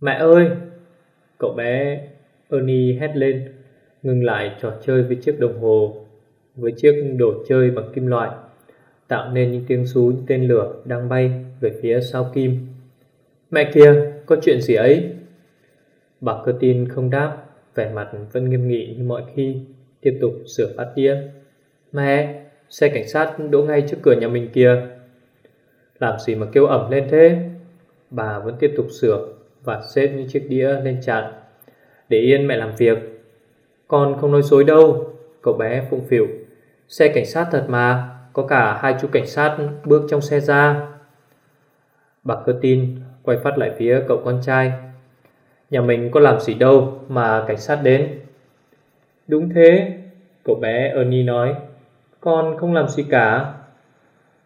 Mẹ ơi! Cậu bé Ernie hét lên Ngừng lại trò chơi với chiếc đồng hồ Với chiếc đồ chơi bằng kim loại Tạo nên những tiếng xú những tên lửa đang bay về phía sau kim. Mẹ kia, có chuyện gì ấy? Bà cơ tin không đáp Vẻ mặt vẫn nghiêm nghị như mọi khi Tiếp tục sửa phát đĩa. Mẹ, xe cảnh sát đỗ ngay trước cửa nhà mình kìa. Làm gì mà kêu ẩm lên thế? Bà vẫn tiếp tục sửa và xếp những chiếc đĩa lên chặn. Để yên mẹ làm việc. Con không nói dối đâu, cậu bé phụng phịu. Xe cảnh sát thật mà, có cả hai chú cảnh sát bước trong xe ra. Bà cơ tin quay phát lại phía cậu con trai. Nhà mình có làm gì đâu mà cảnh sát đến. Đúng thế, cậu bé Ernie nói. Con không làm gì cả.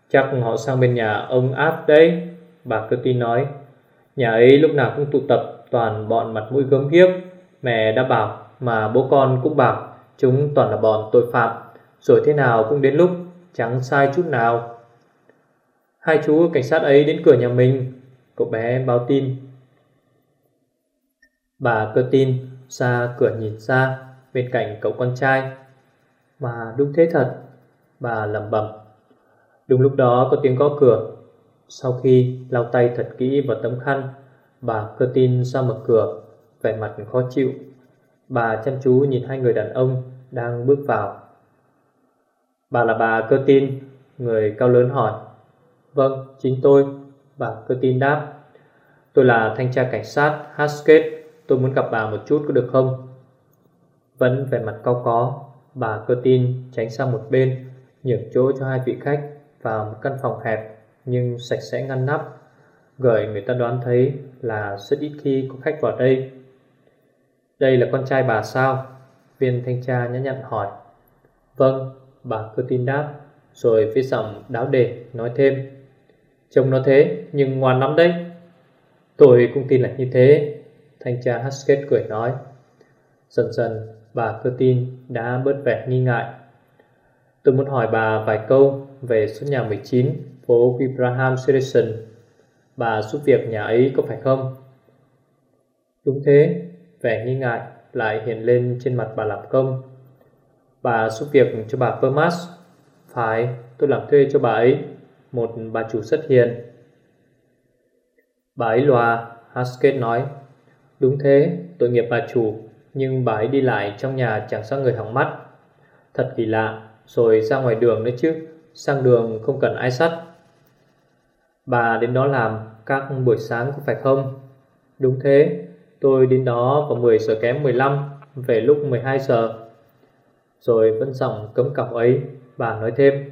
Chắc họ sang bên nhà ông áp đấy, bà cơ tin nói. Nhà ấy lúc nào cũng tụ tập toàn bọn mặt mũi gớm ghiếc. Mẹ đã bảo mà bố con cũng bảo Chúng toàn là bọn tội phạm. Rồi thế nào cũng đến lúc Chẳng sai chút nào. Hai chú cảnh sát ấy đến cửa nhà mình Cậu bé báo tin. Bà cơ tin ra cửa nhìn ra Bên cạnh cậu con trai. Mà đúng thế thật Bà lẩm bẩm. Đúng lúc đó có tiếng gõ cửa. Sau khi lau tay thật kỹ vào tấm khăn, bà cơ tin ra mở cửa, vẻ mặt khó chịu. Bà chăm chú nhìn hai người đàn ông đang bước vào. Bà là bà cơ tin, người cao lớn hỏi. Vâng, chính tôi, bà cơ tin đáp. Tôi là thanh tra cảnh sát Haskett, tôi muốn gặp bà một chút có được không? Vẫn vẻ mặt cao có, bà cơ tin tránh sang một bên, nhường chỗ cho hai vị khách vào một căn phòng hẹp nhưng sạch sẽ ngăn nắp gợi người ta đoán thấy là rất ít khi có khách vào đây. Đây là con trai bà sao? Viên thanh tra nhã nhặn hỏi. Vâng bà cứ tin đáp, rồi phía giọng đáo đề nói thêm. Trông nó thế, nhưng ngoan lắm đấy. Tôi cũng tin là như thế, thanh tra Haskett cười nói. Dần dần, bà cứ tin đã bớt vẻ nghi ngại. Tôi muốn hỏi bà vài câu về số nhà 19 phố Abraham Citizen Bà giúp việc nhà ấy có phải không? Đúng thế, vẻ nghi ngại lại hiện lên trên mặt bà làm công. Bà giúp việc cho bà Permas. Phải, tôi làm thuê cho bà ấy Một bà chủ rất hiền Bà ấy loà, Haskett nói Đúng thế, tội nghiệp bà chủ Nhưng bà ấy đi lại trong nhà chẳng sao người hỏng mắt. Thật kỳ lạ Rồi ra ngoài đường nữa chứ Sang đường không cần ai sắt Bà đến đó làm các buổi sáng có phải không? Đúng thế, tôi đến đó vào 10 giờ kém 15, về lúc 12 giờ. Rồi vẫn giọng cấm cọc ấy, bà nói thêm,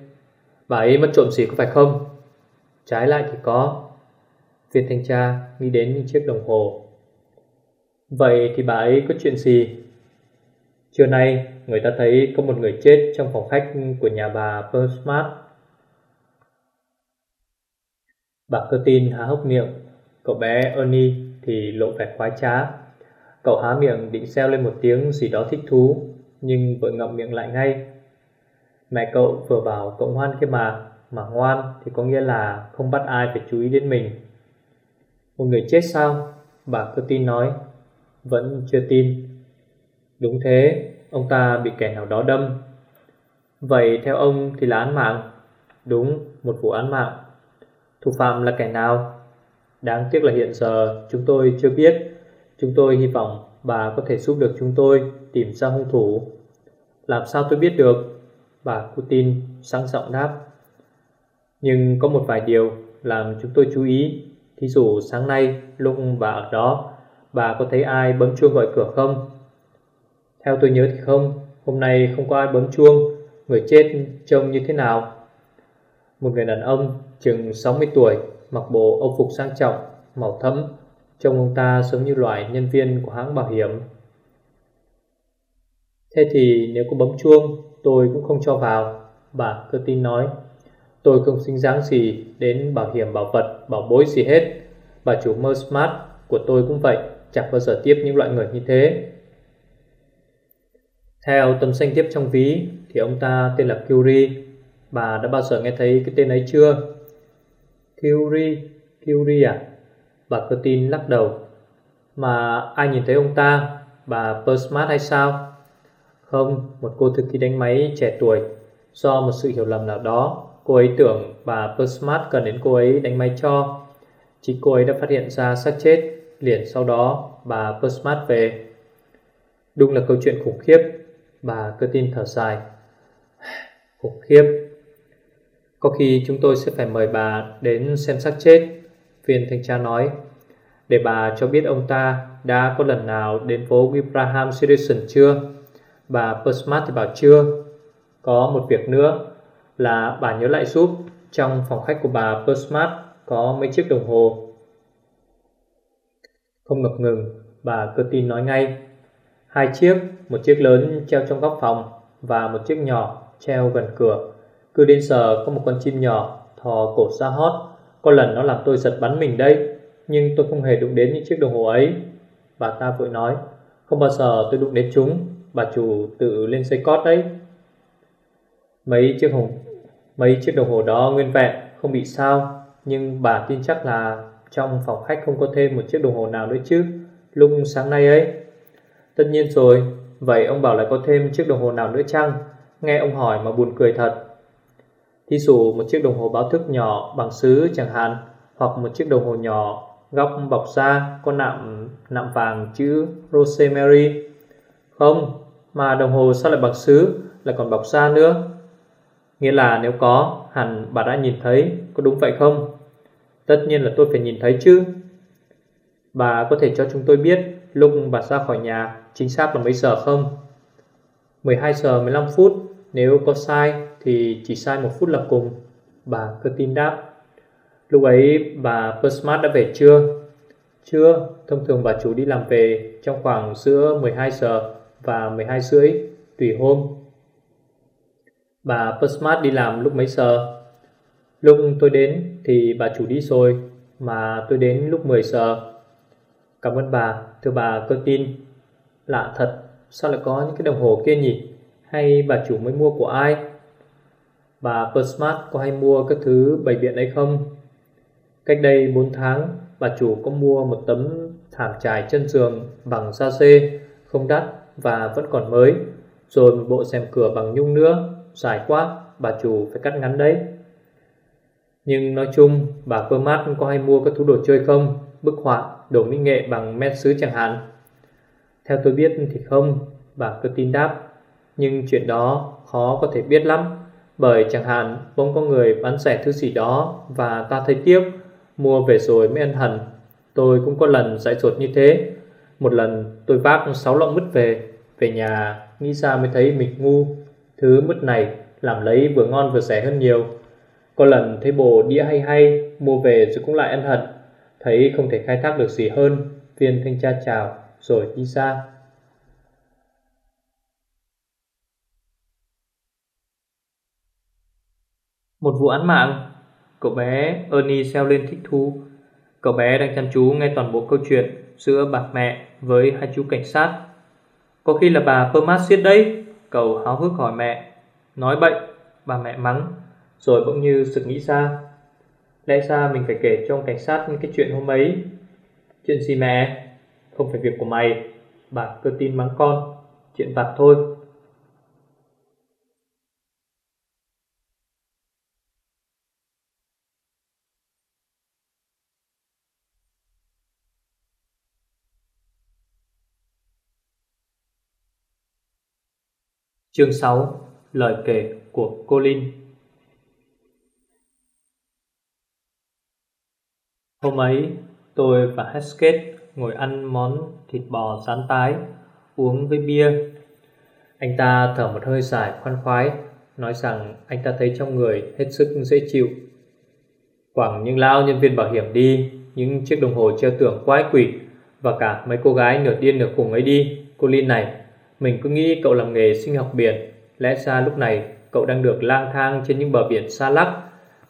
bà ấy mất trộm gì có phải không? Trái lại thì có. Viên thanh tra nghĩ đến những chiếc đồng hồ. Vậy thì bà ấy có chuyện gì? Trưa nay, người ta thấy có một người chết trong phòng khách của nhà bà Persmart Bà cơ tin há hốc miệng. Cậu bé Ernie thì lộ vẻ khoái trá. Cậu há miệng định xeo lên một tiếng gì đó thích thú Nhưng vội ngậm miệng lại ngay. Mẹ cậu vừa bảo cậu ngoan kia mà Mà ngoan thì có nghĩa là không bắt ai phải chú ý đến mình. Một người chết sao? Bà cơ tin nói. Vẫn chưa tin. Đúng thế, ông ta bị kẻ nào đó đâm. Vậy theo ông thì là án mạng. Đúng, một vụ án mạng. Thủ phạm là kẻ nào? Đáng tiếc là hiện giờ chúng tôi chưa biết. Chúng tôi hy vọng bà có thể giúp được chúng tôi tìm ra hung thủ. Làm sao tôi biết được? Bà Putin sáng giọng đáp. Nhưng có một vài điều làm chúng tôi chú ý. Thí dụ sáng nay lúc bà ở đó, bà có thấy ai bấm chuông gọi cửa không? Theo tôi nhớ thì không, hôm nay không có ai bấm chuông. Người chết trông như thế nào? Một người đàn ông chừng 60 tuổi, mặc bộ âu phục sang trọng, màu thẫm, Trông ông ta giống như loại nhân viên của hãng bảo hiểm. Thế thì nếu có bấm chuông Tôi cũng không cho vào Bà cơ tin nói. Tôi không xinh dáng gì đến bảo hiểm bảo vật Bảo bối gì hết. Bà chủ mơ smart của tôi cũng vậy Chẳng bao giờ tiếp những loại người như thế. Theo tấm danh tiếp trong ví Thì ông ta tên là Curie. Bà đã bao giờ nghe thấy cái tên ấy chưa? Kyuri, Kyuri à? Bà Curtin lắc đầu. Mà ai nhìn thấy ông ta? Bà Persmart hay sao? Không Một cô thư ký đánh máy trẻ tuổi. Do một sự hiểu lầm nào đó Cô ấy tưởng bà Persmart cần đến cô ấy đánh máy cho. Chính cô ấy đã phát hiện ra xác chết. Liền sau đó bà Persmart về. Đúng là câu chuyện khủng khiếp. Bà Curtin thở dài. Khủng khiếp. Có khi chúng tôi sẽ phải mời bà đến xem xác chết Viên thanh tra nói. Để bà cho biết ông ta đã có lần nào đến phố Wibraham Citizen chưa? Bà Persmart thì bảo chưa. Có một việc nữa là bà nhớ lại giúp Trong phòng khách của bà Persmart có mấy chiếc đồng hồ. Không ngập ngừng Bà cơ tin nói ngay. Hai chiếc, một chiếc lớn treo trong góc phòng Và một chiếc nhỏ treo gần cửa. Cứ đến giờ có một con chim nhỏ thò cổ ra hót. Có lần nó làm tôi giật bắn mình đây Nhưng tôi không hề đụng đến những chiếc đồng hồ ấy. Bà ta vội nói, Không bao giờ tôi đụng đến chúng. Bà chủ tự lên dây cót đấy. Mấy chiếc hồng Mấy chiếc đồng hồ đó nguyên vẹn, Không bị sao. Nhưng bà tin chắc là Trong phòng khách không có thêm một chiếc đồng hồ nào nữa chứ, Lúc sáng nay ấy. Tất nhiên rồi, Vậy ông bảo lại có thêm chiếc đồng hồ nào nữa chăng? Nghe ông hỏi mà buồn cười thật. Thí dụ một chiếc đồng hồ báo thức nhỏ bằng sứ chẳng hạn Hoặc một chiếc đồng hồ nhỏ góc bọc da có nạm nạm vàng chữ Rosemary. Không, mà đồng hồ sao lại bằng sứ lại còn bọc da nữa. Nghĩa là nếu có hẳn bà đã nhìn thấy Có đúng vậy không? Tất nhiên là tôi phải nhìn thấy chứ. Bà có thể cho chúng tôi biết Lúc bà ra khỏi nhà Chính xác là mấy giờ không? 12 giờ 15 phút Nếu có sai thì chỉ sai một phút là cùng Bà cơ tin đáp Lúc ấy bà Persmart đã về chưa? Chưa, thông thường bà chủ đi làm về trong khoảng giữa 12 giờ và 12 rưỡi tùy hôm Bà Persmart đi làm lúc mấy giờ? Lúc tôi đến thì bà chủ đi rồi Mà tôi đến lúc 10 giờ Cảm ơn bà, thưa bà cơ tin Lạ thật, sao lại có những cái đồng hồ kia nhỉ? Hay bà chủ mới mua của ai? Bà Persmart có hay mua các thứ bày biện ấy không? Cách đây 4 tháng, bà chủ có mua một tấm thảm trải chân giường bằng da xê, không đắt và vẫn còn mới, rồi một bộ xem cửa bằng nhung nữa, dài quá, bà chủ phải cắt ngắn đấy. Nhưng nói chung, bà Permat có hay mua các thứ đồ chơi không? Bức họa, đồ mỹ nghệ bằng men sứ chẳng hạn. Theo tôi biết thì không, bà cứ tin đáp. Nhưng chuyện đó khó có thể biết lắm. Bởi chẳng hạn bỗng có người bán rẻ thứ gì đó và ta thấy tiếc, mua về rồi mới ăn hẳn. Tôi cũng có lần dại dột như thế. Một lần tôi vác sáu lọ mứt về, về nhà nghĩ ra mới thấy mình ngu. Thứ mứt này làm lấy vừa ngon vừa rẻ hơn nhiều. Có lần thấy bồ đĩa hay hay, mua về rồi cũng lại ăn hận. Thấy không thể khai thác được gì hơn, viên thanh tra chào rồi đi xa. Một vụ án mạng. Cậu bé Ernie xeo lên thích thú. Cậu bé đang chăm chú nghe toàn bộ câu chuyện Giữa bà mẹ với hai chú cảnh sát. Có khi là bà Permas đấy. Cậu háo hức hỏi mẹ. Nói bệnh. Bà mẹ mắng, Rồi bỗng như sực nghĩ ra. Lẽ ra mình phải kể cho ông cảnh sát cái chuyện hôm ấy. Chuyện gì mẹ? Không phải việc của mày. Bà cơ tin mắng con. Chuyện vặt thôi. Chương 6 Lời kể của cô Linh Hôm ấy, tôi và Hesketh ngồi ăn món thịt bò rán tái, uống với bia. Anh ta thở một hơi dài khoan khoái, nói rằng anh ta thấy trong người hết sức dễ chịu. Quảng những lao nhân viên bảo hiểm đi, những chiếc đồng hồ treo tường quái quỷ và cả mấy cô gái nửa điên nửa khùng ấy đi. Cô Linh này, mình cứ nghĩ cậu làm nghề sinh học biển, lẽ ra lúc này cậu đang được lang thang trên những bờ biển xa lắc.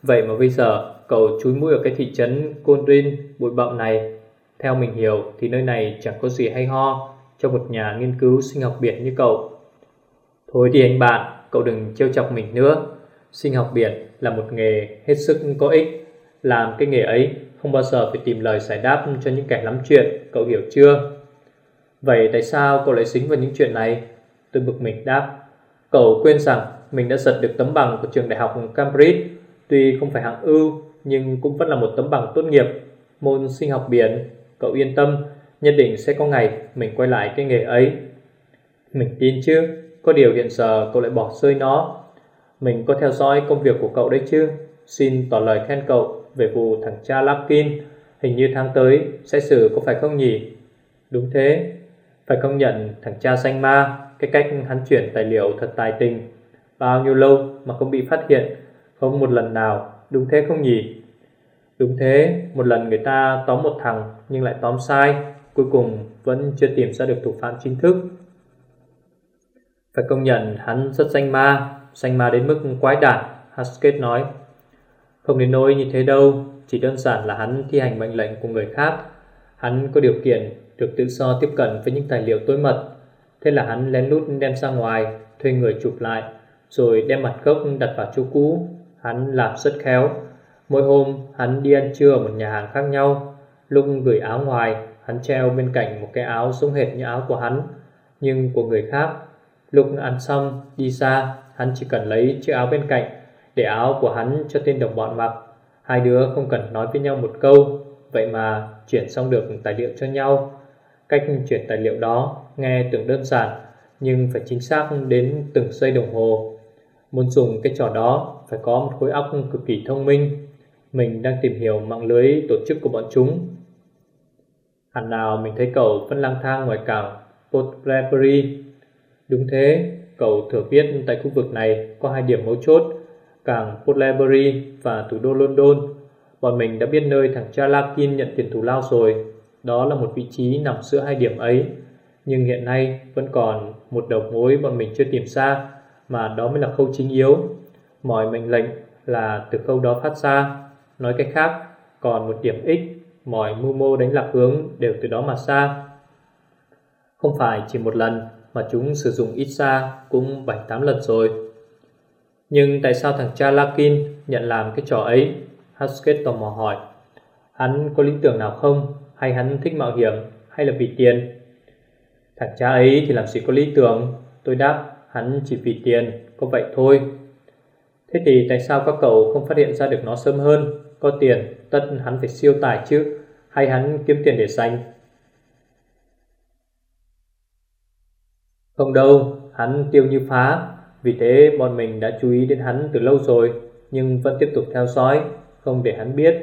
Vậy mà bây giờ cậu chúi mũi ở cái thị trấn Côn Rin bụi bậm này. Theo mình hiểu thì nơi này chẳng có gì hay ho cho một nhà nghiên cứu sinh học biển như cậu. Thôi đi anh bạn, cậu đừng trêu chọc mình nữa. Sinh học biển là một nghề hết sức có ích. Làm cái nghề ấy không bao giờ phải tìm lời giải đáp cho những kẻ lắm chuyện, cậu hiểu chưa? Vậy tại sao cậu lại dính vào những chuyện này? Tôi bực mình đáp. Cậu quên rằng mình đã giật được tấm bằng của trường đại học Cambridge. Tuy không phải hạng ưu, nhưng cũng vẫn là một tấm bằng tốt nghiệp. Môn sinh học biển, cậu yên tâm, nhất định sẽ có ngày mình quay lại cái nghề ấy. Mình tin chứ, có điều hiện giờ cậu lại bỏ rơi nó. Mình có theo dõi công việc của cậu đấy chứ. Xin tỏ lời khen cậu về vụ thằng cha Larkin. Hình như tháng tới sẽ xử có phải không nhỉ? Đúng thế, phải công nhận thằng cha danh ma, cái cách hắn chuyển tài liệu thật tài tình. Bao nhiêu lâu mà không bị phát hiện, không một lần nào, đúng thế không nhỉ? Đúng thế, một lần người ta tóm một thằng nhưng lại tóm sai, cuối cùng vẫn chưa tìm ra được thủ phạm chính thức. Phải công nhận hắn rất danh ma, danh ma đến mức quái đản, Haskett nói. Không đến nỗi như thế đâu, chỉ đơn giản là hắn thi hành mệnh lệnh của người khác. Hắn có điều kiện được tự do tiếp cận với những tài liệu tối mật. Thế là hắn lén lút đem ra ngoài, thuê người chụp lại, rồi đem mặt gốc đặt vào chỗ cũ. Hắn làm rất khéo. Mỗi hôm hắn đi ăn trưa ở một nhà hàng khác nhau. Lúc gửi áo ngoài, hắn treo bên cạnh một cái áo giống hệt như áo của hắn, nhưng của người khác. Lúc ăn xong, đi xa, hắn chỉ cần lấy chiếc áo bên cạnh để áo của hắn cho tên đồng bọn mặc. Hai đứa không cần nói với nhau một câu, vậy mà chuyển xong được tài liệu cho nhau. Cách chuyển tài liệu đó nghe tưởng đơn giản, nhưng phải chính xác đến từng giây đồng hồ. Muốn dùng cái trò đó phải có một khối óc cực kỳ thông minh. Mình đang tìm hiểu mạng lưới tổ chức của bọn chúng. Hẳn nào mình thấy cậu vẫn lang thang ngoài cảng Port Blackberry. Đúng thế, cậu thừa biết tại khu vực này có hai điểm mấu chốt, cảng Port Blackberry và thủ đô London. Bọn mình đã biết nơi thằng Chalakin nhận tiền thù lao rồi. Đó là một vị trí nằm giữa hai điểm ấy. Nhưng hiện nay vẫn còn một đầu mối bọn mình chưa tìm ra, mà đó mới là khâu chính yếu. Mọi mệnh lệnh là từ khâu đó phát ra. Nói cách khác, còn một điểm X, mọi mưu mô đánh lạc hướng đều từ đó mà ra. Không phải chỉ một lần mà chúng sử dụng ít ra cũng 7-8 lần rồi. Nhưng tại sao thằng cha Larkin nhận làm cái trò ấy? Haskett tò mò hỏi. Hắn có lý tưởng nào không? Hay hắn thích mạo hiểm? Hay là vì tiền? Thằng cha ấy thì làm gì có lý tưởng? Tôi đáp, hắn chỉ vì tiền, có vậy thôi. Thế thì tại sao các cậu không phát hiện ra được nó sớm hơn? Có tiền, tất hắn phải siêu tài chứ. Hay hắn kiếm tiền để dành? Không đâu, hắn tiêu như phá. Vì thế bọn mình đã chú ý đến hắn từ lâu rồi, nhưng vẫn tiếp tục theo dõi, không để hắn biết.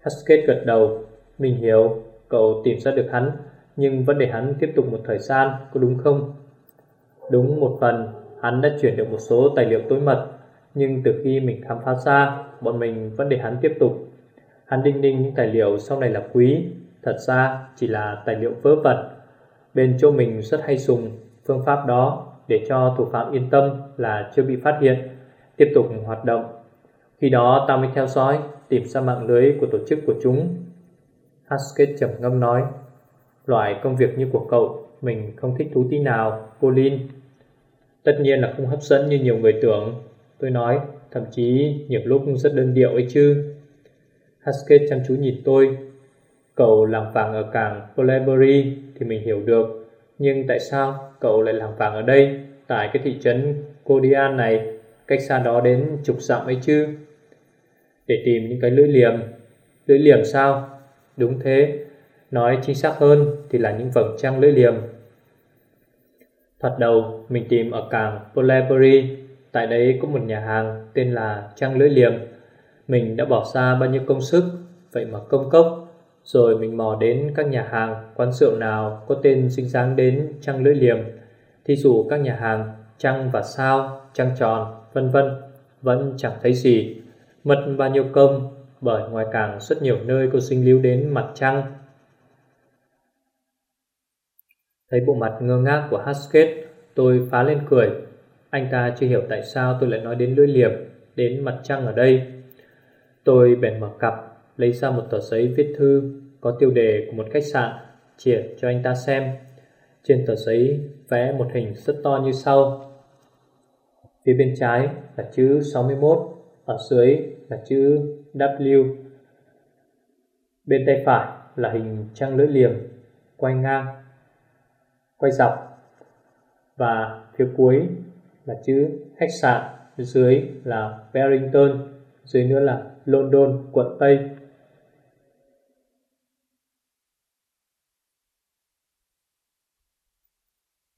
Haskett gật đầu, mình hiểu, cậu tìm ra được hắn, nhưng vẫn để hắn tiếp tục một thời gian, có đúng không? Đúng một phần, hắn đã chuyển được một số tài liệu tối mật, nhưng từ khi mình khám phá ra, bọn mình vẫn để hắn tiếp tục. Hắn đinh ninh những tài liệu sau này là quý, thật ra chỉ là tài liệu vớ vẩn. Bên chỗ mình rất hay dùng phương pháp đó để cho thủ phạm yên tâm là chưa bị phát hiện, tiếp tục hoạt động. Khi đó ta mới theo dõi, tìm ra mạng lưới của tổ chức của chúng. Haskett trầm ngâm nói, loại công việc như của cậu, mình không thích thú tí nào, Colin. Tất nhiên là không hấp dẫn như nhiều người tưởng. Tôi nói, thậm chí nhiều lúc rất đơn điệu ấy chứ. Haskett chăm chú nhìn tôi. Cậu làm vàng ở cảng Polebury thì mình hiểu được nhưng tại sao cậu lại làm vàng ở đây Tại cái thị trấn Kodian này Cách xa đó đến chục dặm ấy chứ Để tìm những cái lưỡi liềm Lưỡi liềm sao Đúng thế. Nói chính xác hơn thì là những vầng trăng lưỡi liềm. Thoạt đầu mình tìm ở cảng Polebury Tại đấy có một nhà hàng tên là Trăng Lưỡi Liềm. Mình đã bỏ ra bao nhiêu công sức Vậy mà công cốc. Rồi mình mò đến các nhà hàng, quán rượu nào có tên xinh dáng đến trăng lưỡi liềm. Thí dụ các nhà hàng trăng và sao, trăng tròn, vân vân, vẫn chẳng thấy gì. Mất bao nhiêu công, bởi ngoài càng rất nhiều nơi cô sinh lưu đến mặt trăng. Thấy bộ mặt ngơ ngác của Haskett, tôi phá lên cười. Anh ta chưa hiểu tại sao tôi lại nói đến lưỡi liềm, đến mặt trăng ở đây. Tôi bèn mở cặp, lấy ra một tờ giấy viết thư có tiêu đề của một khách sạn, chìa cho anh ta xem. Trên tờ giấy vẽ một hình rất to như sau. Phía bên trái là chữ 61, ở dưới là chữ W. Bên tay phải là hình trăng lưỡi liềm, quay ngang, quay dọc. Và phía cuối là chữ khách sạn, dưới là Barrington, dưới nữa là London, quận Tây.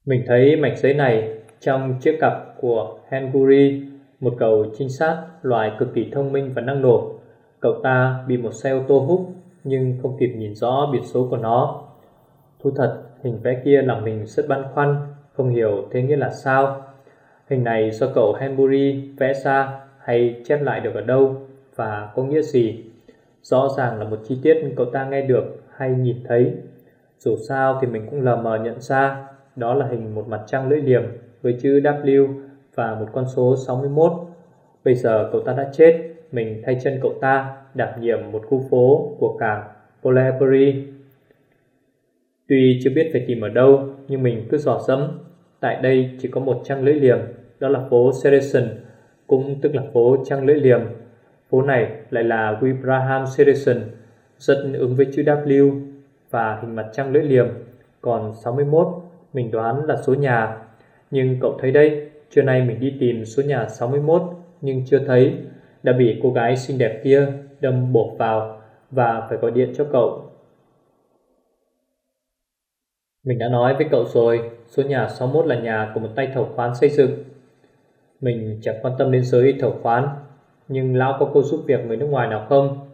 Mình thấy mảnh giấy này trong chiếc cặp của Henguri, một cậu trinh sát loài cực kỳ thông minh và năng nổ. Cậu ta bị một xe ô tô hút nhưng không kịp nhìn rõ biển số của nó. Thú thật, hình vẽ kia làm mình rất băn khoăn, không hiểu thế nghĩa là sao. Hình này do cậu Henbury vẽ ra hay chép lại được ở đâu và có nghĩa gì? Rõ ràng là một chi tiết cậu ta nghe được hay nhìn thấy. Dù sao thì mình cũng lờ mờ nhận ra đó là hình một mặt trăng lưỡi liềm với chữ W và một con số 61. Bây giờ cậu ta đã chết, mình thay chân cậu ta đảm nhiệm một khu phố của cảng Polebury. Tuy chưa biết phải tìm ở đâu, nhưng mình cứ dò dẫm. Tại đây chỉ có một trang lưỡi liềm, đó là phố Citizen, cũng tức là phố trang lưỡi liềm. Phố này lại là Wibraham Citizen, rất ứng với chữ W và hình mặt trăng lưỡi liềm. Còn 61 mình đoán là số nhà Nhưng cậu thấy đây Trưa nay mình đi tìm số nhà 61 Nhưng chưa thấy đã bị cô gái xinh đẹp kia đâm bổ vào Và phải gọi điện cho cậu. Mình đã nói với cậu rồi, Số nhà 61 là nhà của một tay thầu khoán xây dựng. Mình chẳng quan tâm đến giới thầu khoán, Nhưng lão có cô giúp việc người nước ngoài nào không?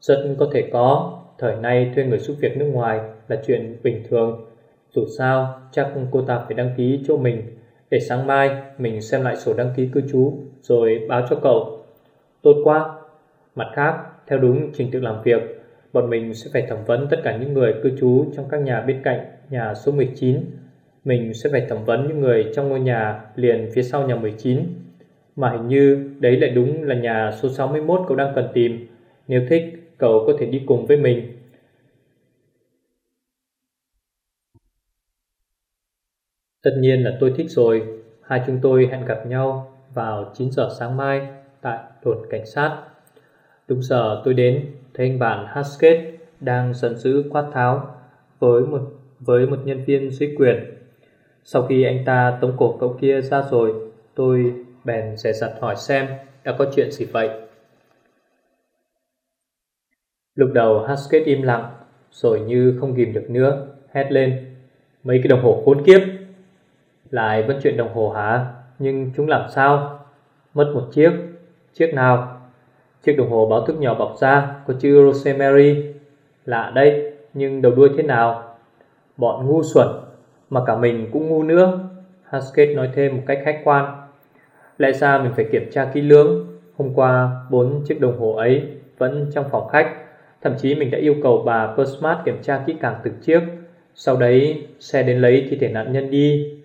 Rất có thể có, Thời nay thuê người giúp việc nước ngoài là chuyện bình thường. Dù sao, chắc cô ta phải đăng ký chỗ mình, Để sáng mai mình xem lại sổ đăng ký cư trú Rồi báo cho cậu. Tốt quá. Mặt khác, theo đúng trình tự làm việc, Bọn mình sẽ phải thẩm vấn tất cả những người cư trú Trong các nhà bên cạnh nhà số 19 Mình sẽ phải thẩm vấn những người trong ngôi nhà liền phía sau nhà 19 Mà hình như đấy lại đúng là nhà số 61 cậu đang cần tìm. Nếu thích, cậu có thể đi cùng với mình. Tất nhiên là tôi thích rồi. Hai chúng tôi hẹn gặp nhau vào 9 giờ sáng mai tại đồn cảnh sát. Đúng giờ tôi đến, thấy anh bạn Haskett đang giận dữ quát tháo với một với một nhân viên dưới quyền. Sau khi anh ta tống cổ cậu kia ra rồi, tôi bèn dè dặt hỏi xem đã có chuyện gì vậy. Lúc đầu Haskett im lặng, rồi như không kìm được nữa, hét lên. Mấy cái đồng hồ khốn kiếp, lại vẫn chuyện đồng hồ hả? Nhưng chúng làm sao? Mất một chiếc. Chiếc nào? Chiếc đồng hồ báo thức nhỏ bọc da có chữ Rosemary. Lạ đây, nhưng đầu đuôi thế nào? Bọn ngu xuẩn, mà cả mình cũng ngu nữa. Haskett nói thêm một cách khách quan. Lẽ ra mình phải kiểm tra kỹ lưỡng. Hôm qua, bốn chiếc đồng hồ ấy vẫn trong phòng khách. Thậm chí mình đã yêu cầu bà Persmart kiểm tra kỹ càng từng chiếc. Sau đấy, xe đến lấy thi thể nạn nhân đi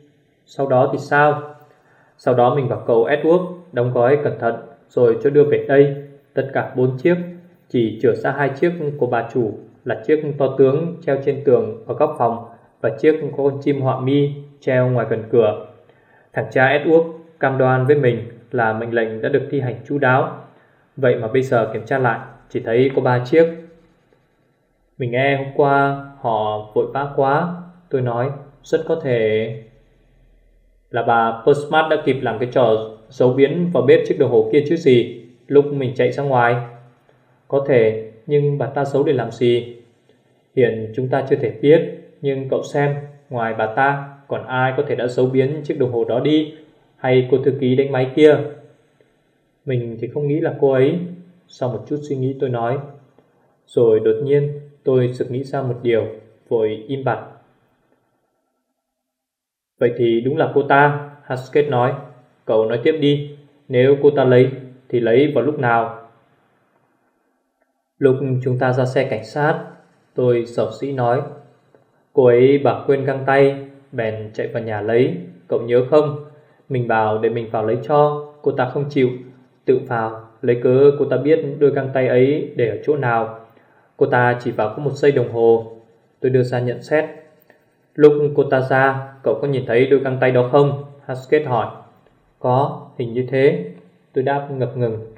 sau đó thì sao? Sau đó mình bảo cầu Edward đóng gói cẩn thận rồi cho đưa về đây. Tất cả bốn chiếc, chỉ chữa ra hai chiếc của bà chủ là chiếc to tướng treo trên tường ở góc phòng và chiếc có con chim họa mi treo ngoài gần cửa. Thằng cha Edward cam đoan với mình là mệnh lệnh đã được thi hành chú đáo. Vậy mà bây giờ kiểm tra lại chỉ thấy có ba chiếc. Mình nghe hôm qua họ vội vã quá. Tôi nói rất có thể là bà Postmart đã kịp làm cái trò giấu biến vào bếp chiếc đồng hồ kia chứ gì lúc mình chạy ra ngoài. Có thể, nhưng bà ta giấu để làm gì? Hiện chúng ta chưa thể biết, nhưng cậu xem, ngoài bà ta, còn ai có thể đã giấu biến chiếc đồng hồ đó đi, hay cô thư ký đánh máy kia? Mình thì không nghĩ là cô ấy. Sau một chút suy nghĩ tôi nói. Rồi đột nhiên tôi sực nghĩ ra một điều, vội im bặt Vậy thì đúng là cô ta, Haskett nói. Cậu nói tiếp đi, nếu cô ta lấy thì lấy vào lúc nào? Lúc chúng ta ra xe cảnh sát Tôi sầu sĩ nói. Cô ấy bảo quên găng tay Bèn chạy vào nhà lấy. Cậu nhớ không? Mình bảo để mình vào lấy cho Cô ta không chịu. Tự vào Lấy cớ cô ta biết đôi găng tay ấy để ở chỗ nào. Cô ta chỉ vào có một giây đồng hồ. Tôi đưa ra nhận xét. Lúc cô ta ra, Cậu có nhìn thấy đôi găng tay đó không? Haskett hỏi. Có, hình như thế. Tôi đáp ngập ngừng.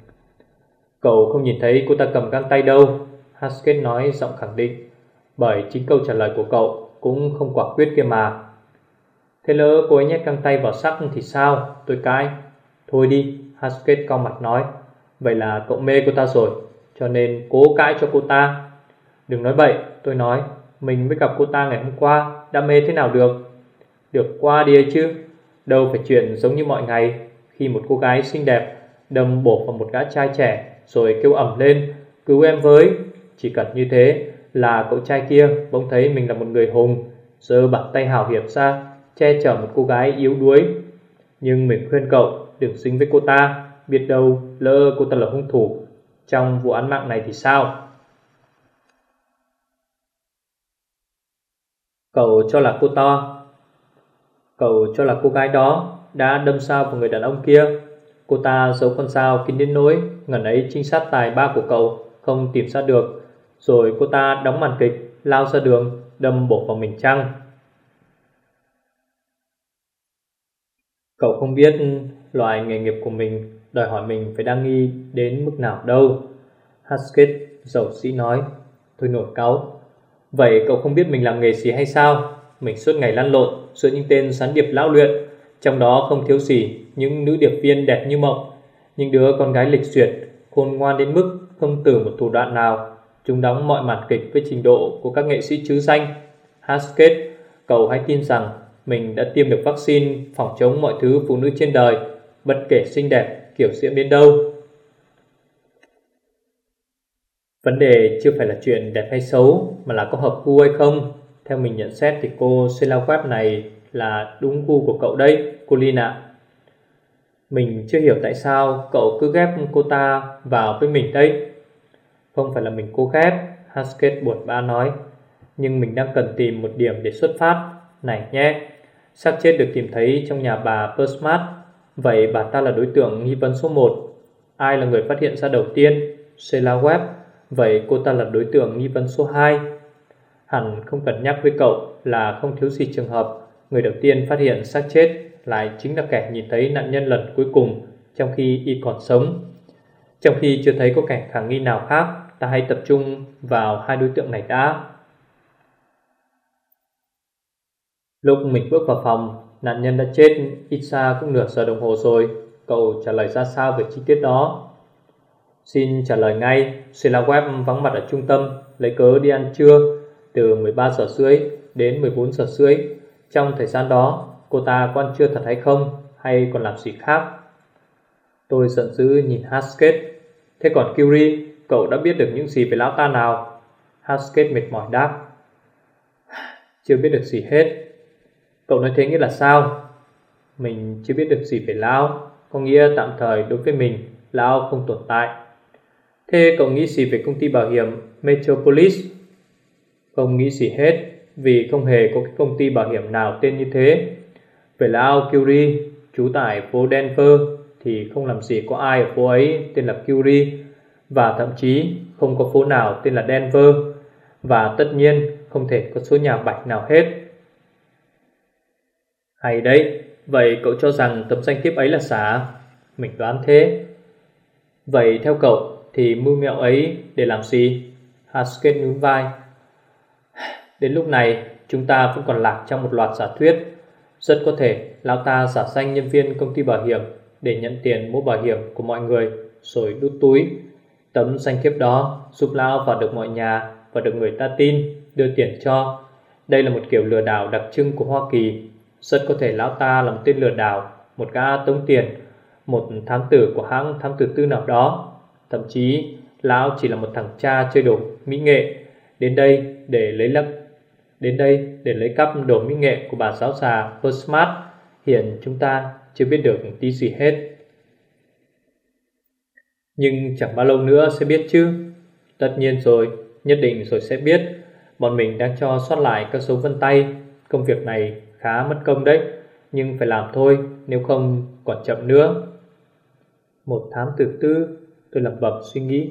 Cậu không nhìn thấy cô ta cầm găng tay đâu. Haskett nói giọng khẳng định. Bởi chính câu trả lời của cậu Cũng không quả quyết kia mà. Thế lỡ cô ấy nhét găng tay vào sắc thì sao? Tôi cãi. Thôi đi, Haskett cao mặt nói. Vậy là cậu mê cô ta rồi, Cho nên cố cãi cho cô ta. Đừng nói bậy, tôi nói. Mình mới gặp cô ta ngày hôm qua Đã mê thế nào được? Được qua đi ấy chứ? Đâu phải chuyện giống như mọi ngày. Khi một cô gái xinh đẹp Đâm bổ vào một gã trai trẻ Rồi kêu ẩm lên, Cứu em với. Chỉ cần như thế là cậu trai kia bỗng thấy mình là một người hùng, giơ bàn tay hào hiệp ra, che chở một cô gái yếu đuối. Nhưng mình khuyên cậu, đừng sinh với cô ta, biết đâu lỡ cô ta là hung thủ, trong vụ án mạng này thì sao? Cậu cho là cô to. Cậu cho là cô gái đó đã đâm sao vào người đàn ông kia. Cô ta giấu con dao kín đến nỗi ngần ấy trinh sát tài ba của cậu không tìm ra được. Rồi cô ta đóng màn kịch, Lao ra đường, đâm bổ vào mình chăng? Cậu không biết loại nghề nghiệp của mình, Đòi hỏi mình phải đang nghi đến mức nào đâu. Haskett, dầu sĩ nói Tôi nổi cáu. Vậy cậu không biết mình làm nghề gì hay sao Mình suốt ngày lăn lộn Giữa những tên sán điệp lão luyện Trong đó không thiếu gì Những nữ điệp viên đẹp như mộng Những đứa con gái lịch duyệt Khôn ngoan đến mức không từ một thủ đoạn nào Chúng đóng mọi màn kịch với trình độ của các nghệ sĩ chứ danh. Haskett, cậu hãy tin rằng mình đã tiêm được vaccine phòng chống mọi thứ phụ nữ trên đời, bất kể xinh đẹp, kiểu diễm đến đâu. Vấn đề chưa phải là chuyện đẹp hay xấu, mà là có hợp gu hay không. Theo mình nhận xét thì cô Sheila này là đúng gu của cậu đây, cô Lin ạ. Mình chưa hiểu tại sao cậu cứ ghép cô ta vào với mình đây. Không phải là mình cố ghép, Haskett buồn bã nói Nhưng mình đang cần tìm một điểm để xuất phát Này nhé xác chết được tìm thấy trong nhà bà Persmart Vậy bà ta là đối tượng nghi vấn số 1 Ai là người phát hiện ra đầu tiên Sheila Webb Vậy cô ta là đối tượng nghi vấn số 2 Hẳn không cần nhắc với cậu là không thiếu gì trường hợp Người đầu tiên phát hiện xác chết lại chính là kẻ nhìn thấy nạn nhân lần cuối cùng trong khi y còn sống. Trong khi chưa thấy có kẻ khả nghi nào khác ta hãy tập trung vào hai đối tượng này đã. Lúc mình bước vào phòng, nạn nhân đã chết ít xa cũng nửa giờ đồng hồ rồi. Cậu trả lời ra sao về chi tiết đó? Xin trả lời ngay, Sheila vắng mặt ở trung tâm, lấy cớ đi ăn trưa. Từ 13 giờ rưỡi đến 14 giờ rưỡi. Trong thời gian đó, cô ta có ăn trưa thật hay không, hay còn làm gì khác? Tôi giận dữ nhìn Haskett. Thế còn Curie, Cậu đã biết được những gì về lão ta nào? Haskett mệt mỏi đáp. Chưa biết được gì hết. Cậu nói thế nghĩa là sao? Mình chưa biết được gì về lão. Có nghĩa tạm thời đối với mình Lão không tồn tại. Thế cậu nghĩ gì về công ty bảo hiểm Metropolis Không nghĩ gì hết Vì không hề có cái công ty bảo hiểm nào tên như thế Về lão Curie Trú tại phố Denver Thì không làm gì có ai ở phố ấy tên là Curie và thậm chí không có phố nào tên là Denver và tất nhiên không thể có số nhà bạch nào hết. Hay đấy, vậy cậu cho rằng tấm danh thiếp ấy là giả? Mình đoán thế. Vậy theo cậu thì mưu mẹo ấy để làm gì? Haskell nhún vai. Đến lúc này chúng ta vẫn còn lạc trong một loạt giả thuyết. Rất có thể lão ta giả danh nhân viên công ty bảo hiểm để nhận tiền mua bảo hiểm của mọi người rồi đút túi Tấm danh thiếp đó giúp lão vào được mọi nhà và được người ta tin, đưa tiền cho. Đây là một kiểu lừa đảo đặc trưng của Hoa Kỳ. Rất có thể lão ta là một tên lừa đảo, một gã tống tiền, một thám tử của hãng thám tử tư nào đó. Thậm chí, lão chỉ là một thằng cha chơi đồ mỹ nghệ, đến đây để lấy lấp đến đây để lấy cắp đồ mỹ nghệ của bà giáo già Postmart. Hiện chúng ta chưa biết được tí gì hết. Nhưng chẳng bao lâu nữa sẽ biết chứ Tất nhiên rồi, nhất định rồi sẽ biết. Bọn mình đang cho soát lại các số vân tay. Công việc này khá mất công đấy, nhưng phải làm thôi, nếu không còn chậm nữa. Một thám tử tư, tôi lẩm bẩm suy nghĩ.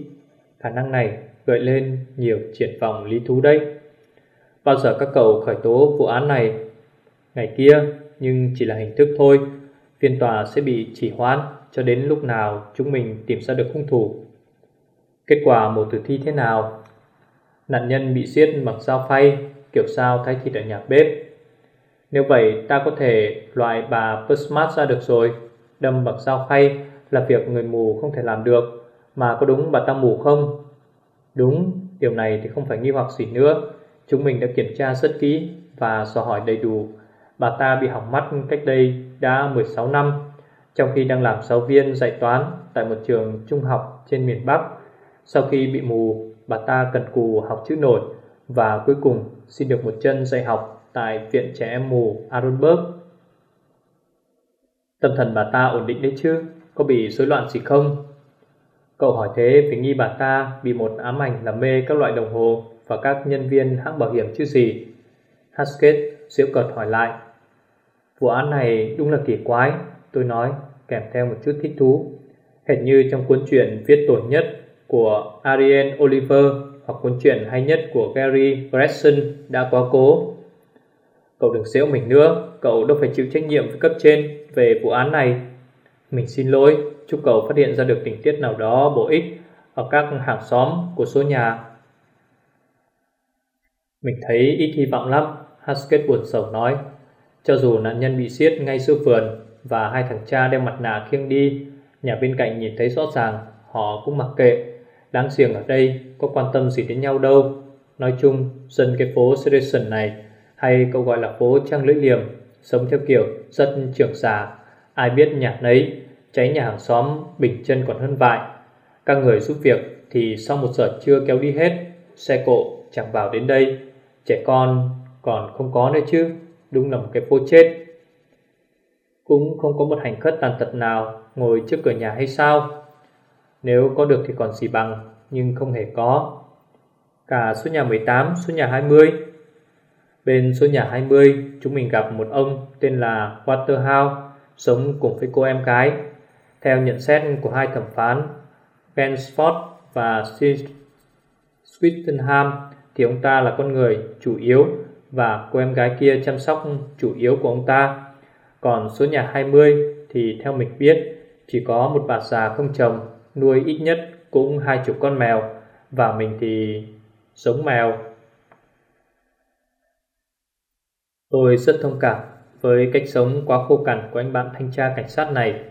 Khả năng này gợi lên nhiều triển vọng lý thú đây. Bao giờ các cậu khởi tố vụ án này? Ngày kia, nhưng chỉ là hình thức thôi. Phiên tòa sẽ bị chỉ hoãn cho đến lúc nào chúng mình tìm ra được hung thủ. Kết quả một tử thi thế nào? Nạn nhân bị giết bằng dao phay, kiểu sao thay thịt ở nhà bếp. Nếu vậy ta có thể loại bà Pusmat ra được rồi. Đâm bằng dao phay là việc người mù không thể làm được. Mà có đúng bà ta mù không? Đúng, điều này thì không phải nghi hoặc gì nữa. Chúng mình đã kiểm tra rất kỹ và dò hỏi đầy đủ. Bà ta bị hỏng mắt cách đây đã 16 năm, trong khi đang làm giáo viên dạy toán tại một trường trung học trên miền Bắc. Sau khi bị mù, bà ta cần cù học chữ nổi và cuối cùng xin được một chân dạy học tại Viện Trẻ Em Mù Aronberg. Tâm thần bà ta ổn định đấy chứ, có bị rối loạn gì không? Cậu hỏi thế vì nghi bà ta bị một ám ảnh làm mê các loại đồng hồ và các nhân viên hãng bảo hiểm chứ gì. Haskett diễu cợt hỏi lại. Vụ án này đúng là kỳ quái, tôi nói kèm theo một chút thích thú. Hệt như trong cuốn truyện viết tổn nhất của Ariane Oliver hoặc cuốn truyện hay nhất của Gary Gresson đã quá cố. Cậu đừng xéo mình nữa, cậu đâu phải chịu trách nhiệm với cấp trên về vụ án này. Mình xin lỗi, chúc cậu phát hiện ra được tình tiết nào đó bổ ích ở các hàng xóm của số nhà. Mình thấy ít hy vọng lắm, Haskett buồn sầu nói. Cho dù nạn nhân bị xiết ngay giữa vườn và hai thằng cha đeo mặt nạ khiêng đi, nhà bên cạnh nhìn thấy rõ ràng, họ cũng mặc kệ. Đáng riêng ở đây có quan tâm gì đến nhau đâu. Nói chung, dân cái phố Sedition này, hay cậu gọi là phố Trang Lưỡi Liềm, sống theo kiểu rất trưởng giả. Ai biết nhà nấy, cháy nhà hàng xóm bình chân còn hơn vại. Các người giúp việc thì sau một giờ chưa kéo đi hết, xe cộ chẳng vào đến đây. Trẻ con còn không có nữa chứ, đúng là một cái phố chết. Cũng không có một hành khách tàn tật nào ngồi trước cửa nhà hay sao? Nếu có được thì còn gì bằng, nhưng không hề có. Cả số nhà 18, số nhà 20. Bên số nhà 20, chúng mình gặp một ông tên là Waterhouse, sống cùng với cô em gái. Theo nhận xét của hai thẩm phán, Bensford và Swittenham, thì ông ta là con người chủ yếu và cô em gái kia chăm sóc chủ yếu của ông ta. Còn số nhà 20 thì theo mình biết chỉ có một bà già không chồng nuôi ít nhất cũng hai chục con mèo và mình thì sống mèo. Tôi rất thông cảm với cách sống quá khô cằn của anh bạn thanh tra cảnh sát này.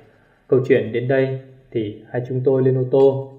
Câu chuyện đến đây thì hai chúng tôi lên ô tô.